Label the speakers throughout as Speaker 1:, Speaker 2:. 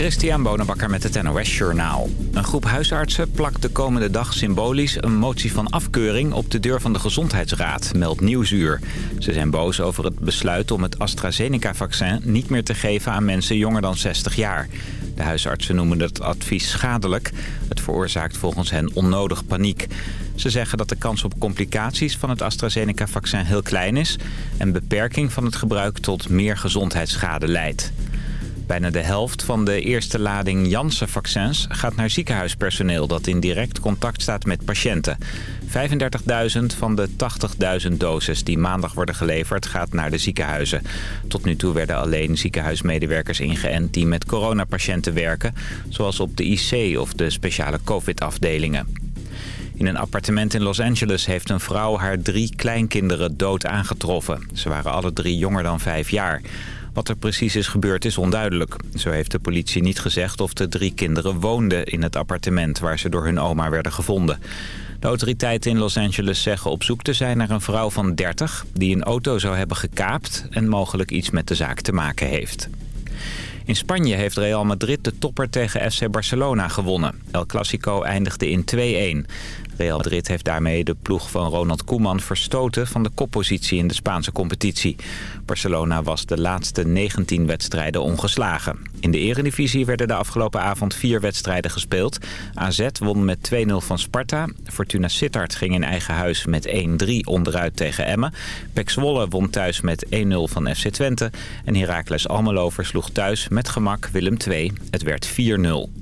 Speaker 1: Christian Bonenbakker met het NOS Journaal. Een groep huisartsen plakt de komende dag symbolisch een motie van afkeuring op de deur van de Gezondheidsraad, meldt Nieuwsuur. Ze zijn boos over het besluit om het AstraZeneca-vaccin niet meer te geven aan mensen jonger dan 60 jaar. De huisartsen noemen het advies schadelijk. Het veroorzaakt volgens hen onnodig paniek. Ze zeggen dat de kans op complicaties van het AstraZeneca-vaccin heel klein is... en beperking van het gebruik tot meer gezondheidsschade leidt. Bijna de helft van de eerste lading Janssen-vaccins gaat naar ziekenhuispersoneel... dat in direct contact staat met patiënten. 35.000 van de 80.000 doses die maandag worden geleverd gaat naar de ziekenhuizen. Tot nu toe werden alleen ziekenhuismedewerkers ingeënt die met coronapatiënten werken... zoals op de IC of de speciale covid-afdelingen. In een appartement in Los Angeles heeft een vrouw haar drie kleinkinderen dood aangetroffen. Ze waren alle drie jonger dan vijf jaar. Wat er precies is gebeurd is onduidelijk. Zo heeft de politie niet gezegd of de drie kinderen woonden in het appartement... waar ze door hun oma werden gevonden. De autoriteiten in Los Angeles zeggen op zoek te zijn naar een vrouw van 30... die een auto zou hebben gekaapt en mogelijk iets met de zaak te maken heeft. In Spanje heeft Real Madrid de topper tegen FC Barcelona gewonnen. El Clasico eindigde in 2-1. Real Madrid heeft daarmee de ploeg van Ronald Koeman verstoten van de koppositie in de Spaanse competitie. Barcelona was de laatste 19 wedstrijden ongeslagen. In de eredivisie werden de afgelopen avond vier wedstrijden gespeeld. AZ won met 2-0 van Sparta. Fortuna Sittard ging in eigen huis met 1-3 onderuit tegen Emmen. Pek Zwolle won thuis met 1-0 van FC Twente. En Heracles Almelo versloeg thuis met gemak Willem II. Het werd 4-0.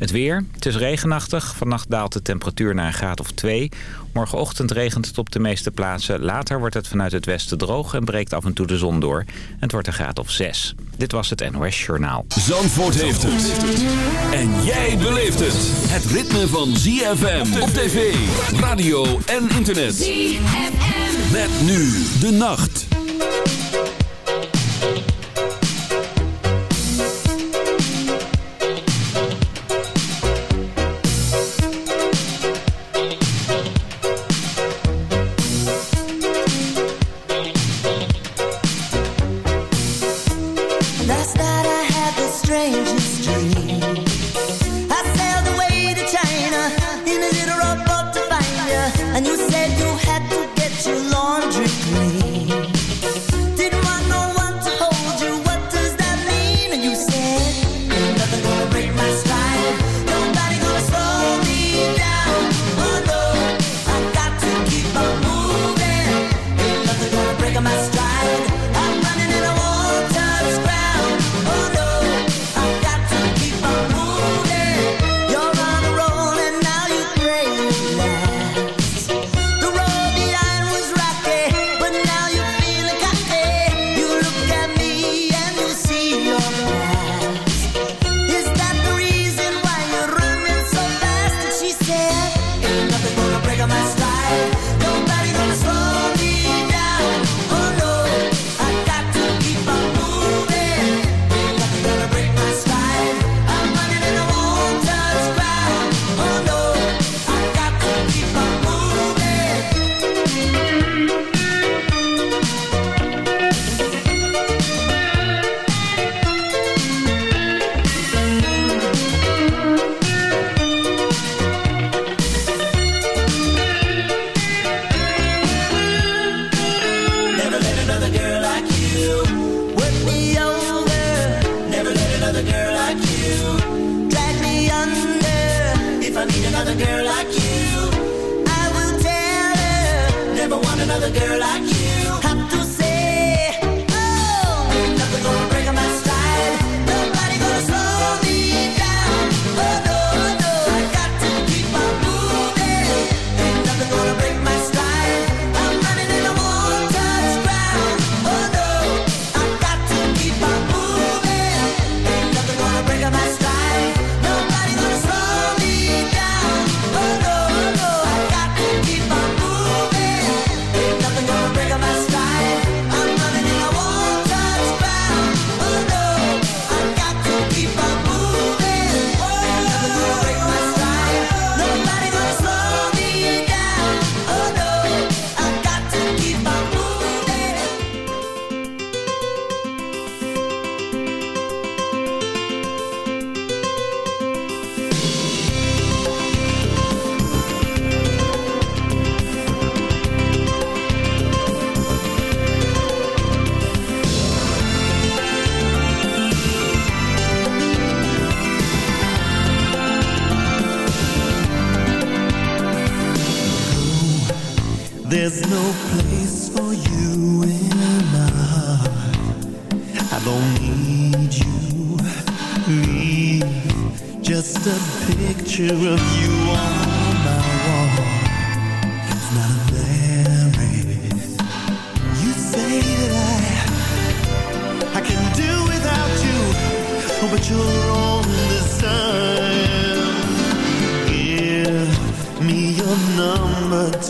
Speaker 1: Het weer, het is regenachtig. Vannacht daalt de temperatuur naar een graad of 2. Morgenochtend regent het op de meeste plaatsen. Later wordt het vanuit het westen droog en breekt af en toe de zon door. En het wordt een graad of 6. Dit was het NOS Journaal.
Speaker 2: Zandvoort heeft het. En jij beleeft het. Het ritme van ZFM op tv, radio en internet. ZFM. Met nu de nacht.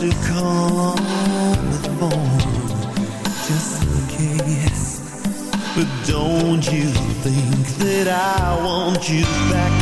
Speaker 3: To call the phone, just in case. But don't you think that I want you back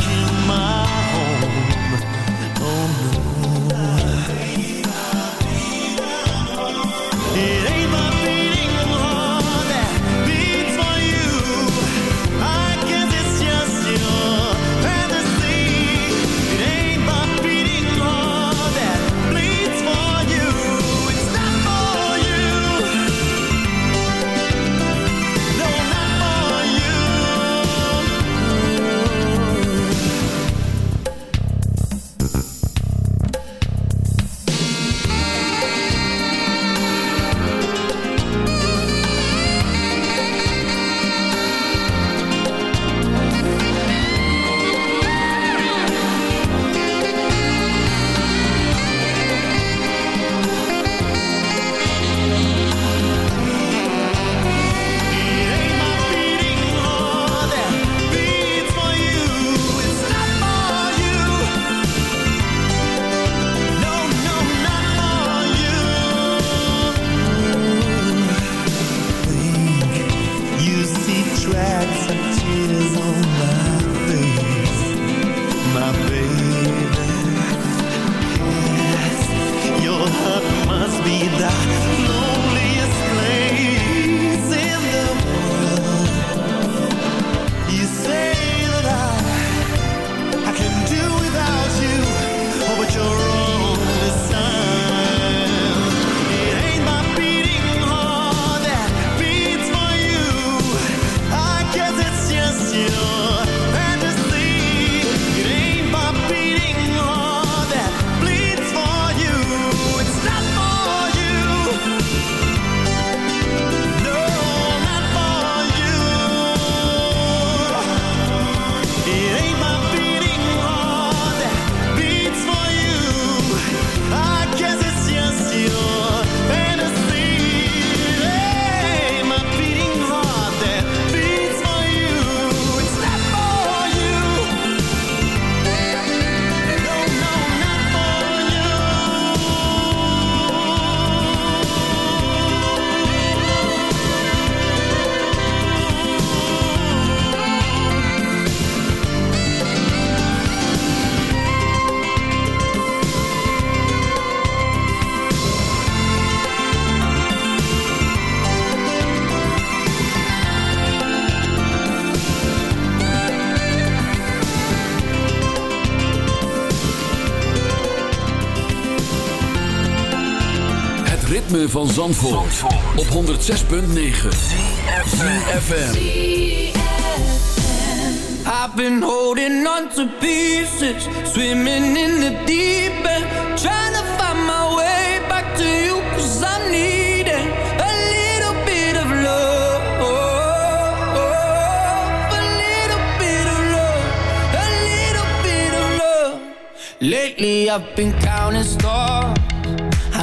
Speaker 2: Zandvoort, op 106.9 CFFM
Speaker 4: I've been holding on to pieces, swimming in the deep end, trying to find my way back to you, cause I need it. A little bit of love, a little bit of love, a little bit of love. Lately I've been counting stars,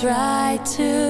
Speaker 4: try to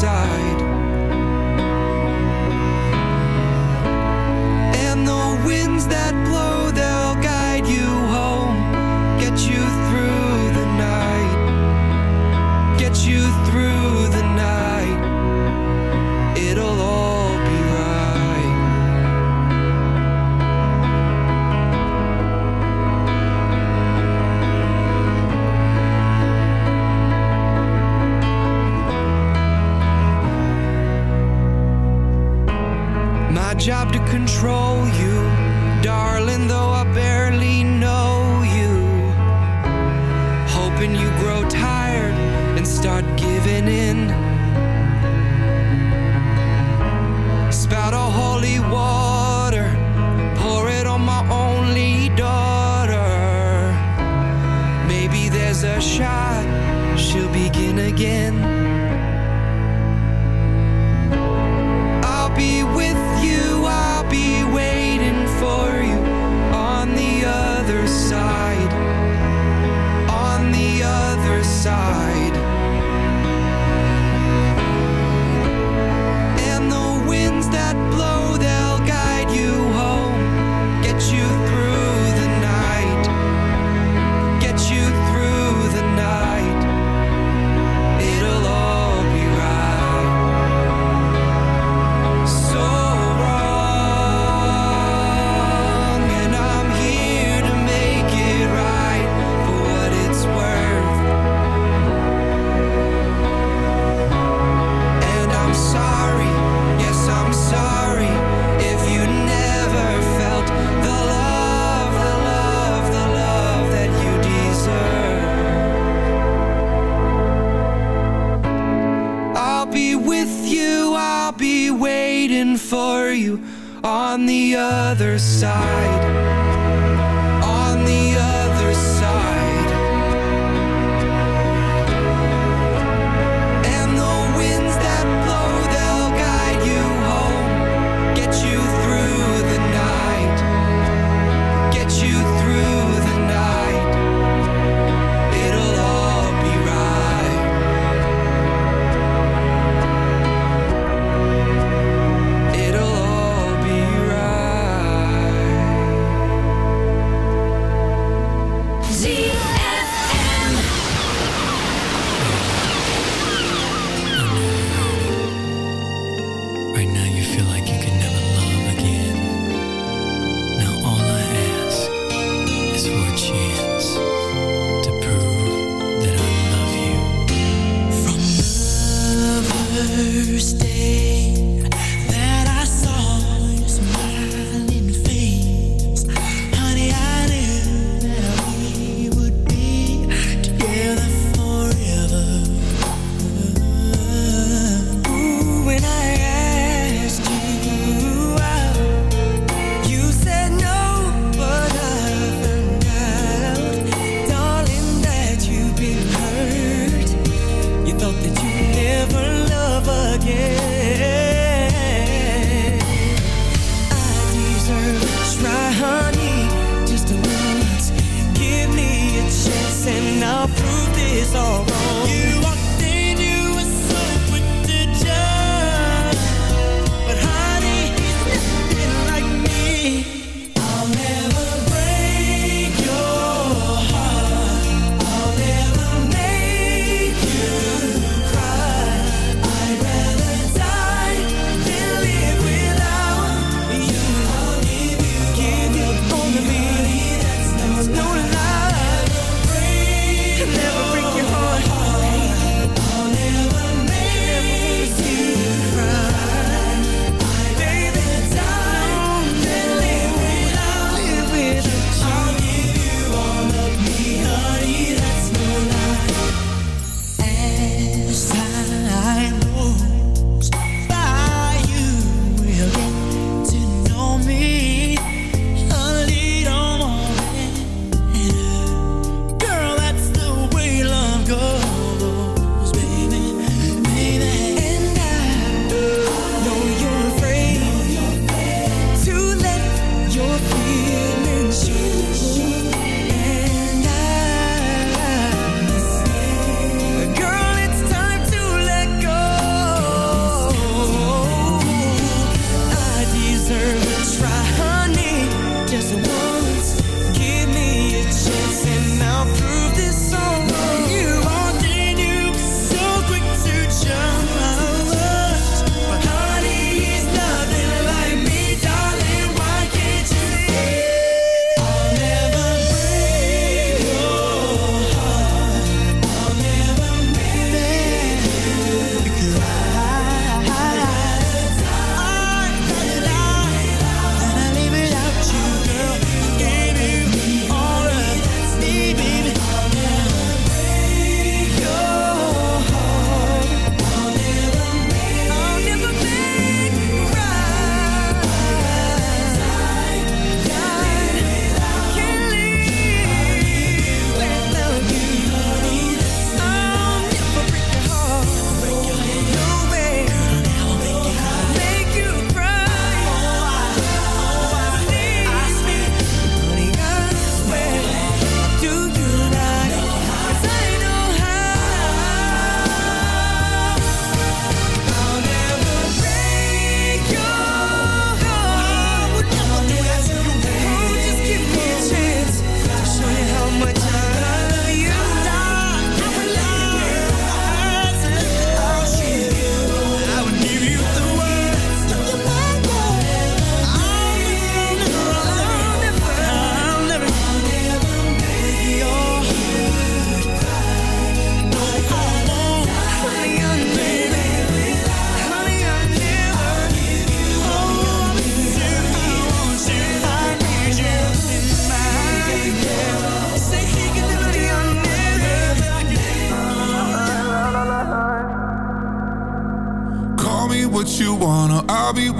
Speaker 5: side.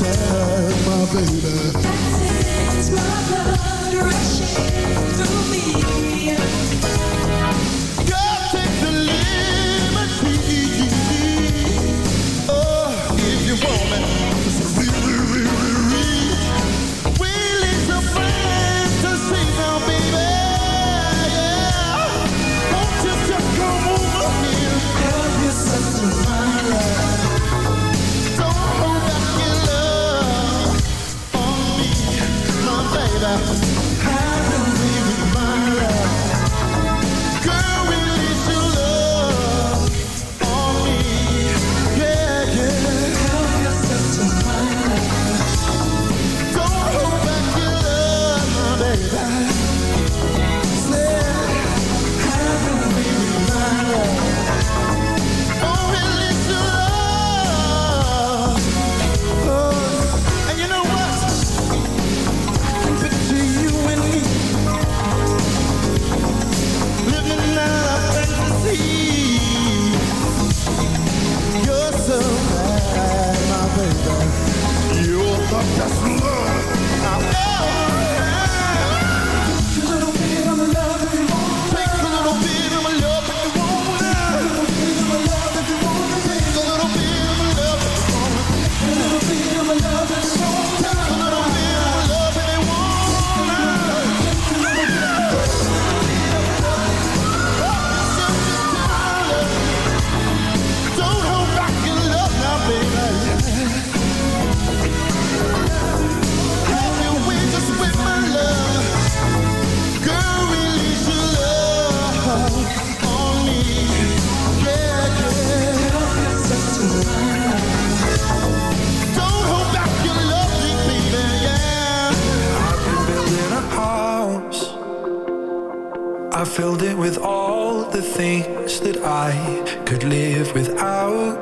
Speaker 6: My
Speaker 7: baby.
Speaker 6: It's my blood rushing through me.
Speaker 8: That I could live without.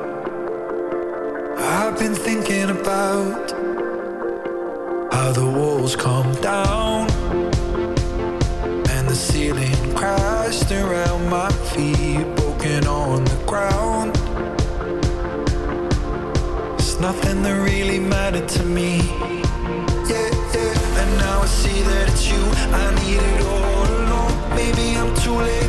Speaker 8: I've been thinking about how the walls come down and the ceiling crashed around my feet, broken on the ground. It's nothing that really mattered to me. Yeah, yeah. And now I see that it's you I need it all along. Maybe I'm too late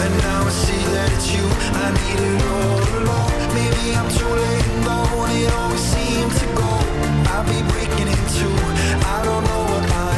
Speaker 8: And now I see that it's you I needed all along. Maybe I'm too late and gone. It always seems to go. I'll be breaking in two. I don't know what I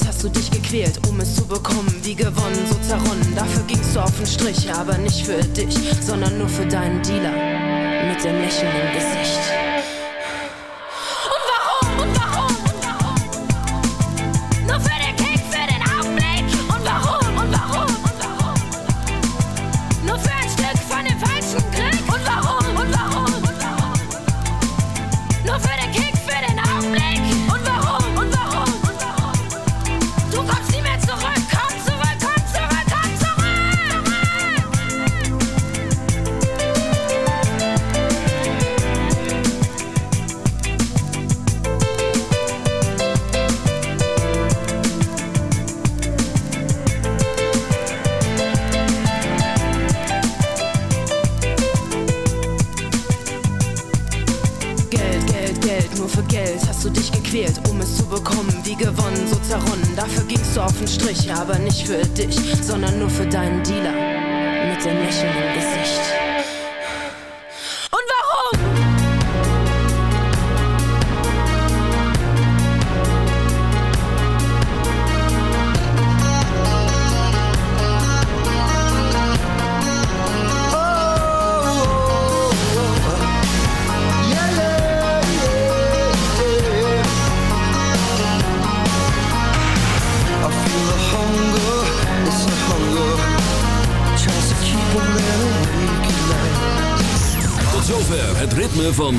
Speaker 9: gewählt, hast du dich gequält, um es zu bekommen. Wie gewonnen, so zerronnen. Dafür gingst du auf den Strich, aber nicht für dich, sondern nur für deinen Dealer mit dem lächelnden im Gesicht.